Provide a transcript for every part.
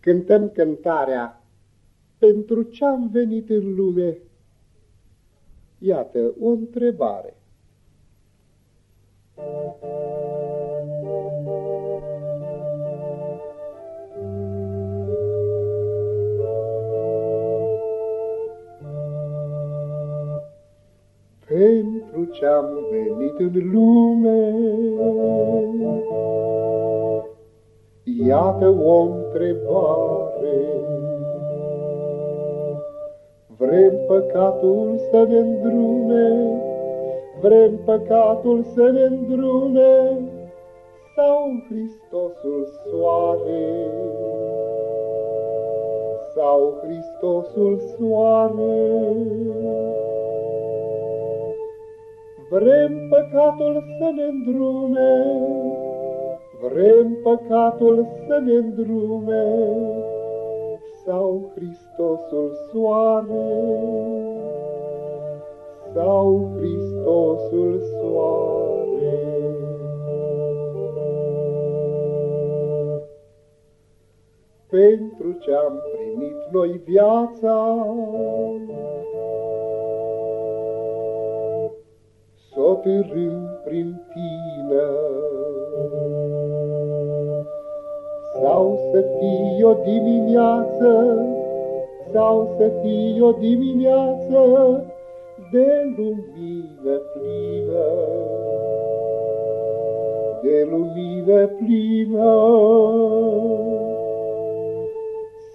cântăm cântarea Pentru ce-am venit în lume? Iată o întrebare. Pentru ce-am venit în lume Iată o întrebare. Vrem păcatul să ne îndrume, Vrem păcatul să ne îndrume, Sau Hristosul soare? Sau Hristosul soare? Vrem păcatul să ne îndrume, Vrem păcatul să ne îndrume, Sau Hristosul soare, Sau Hristosul soare. Pentru ce-am primit noi viața, S-o prin tine, să fie o dimineață, sau să fie o dimineață de lumină plină, de lumină plină.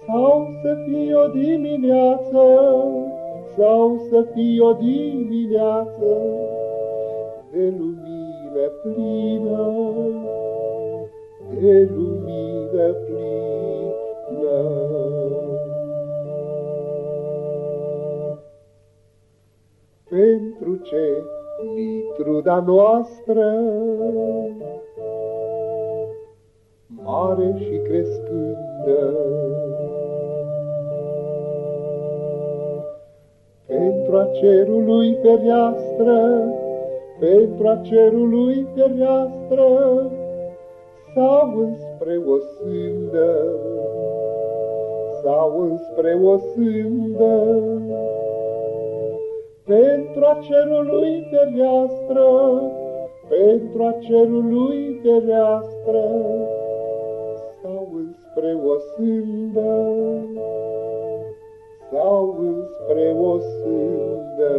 Sau să fie o dimineață, sau să fie o dimineață de lumină plină, de lumină plină. Pentru ce mitruda noastră mare și crescândă, pentru a cerului fereastră, pentru a cerului fereastră, sau înspre o sândă, sau înspre o sândă. Pentru a cerului fereastră, pentru a cerului fereastră, sau înspre o sândă, sau înspre o sândă.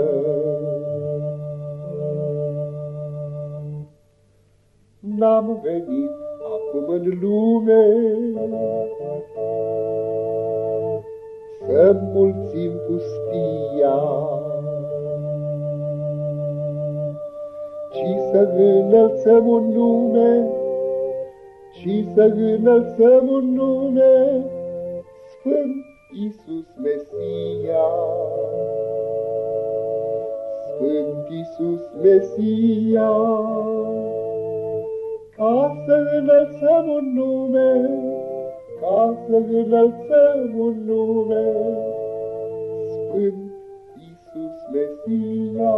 N-am venit acum în lume. Să mulțim pustia, ci să înălțăm un nume, ci să înălțăm un nume, Sfânt Iisus Mesia. Sfânt Iisus Mesia, ca să înălțăm un nume, ca să înălțăm un nume, Sfânt Iisus Mesia.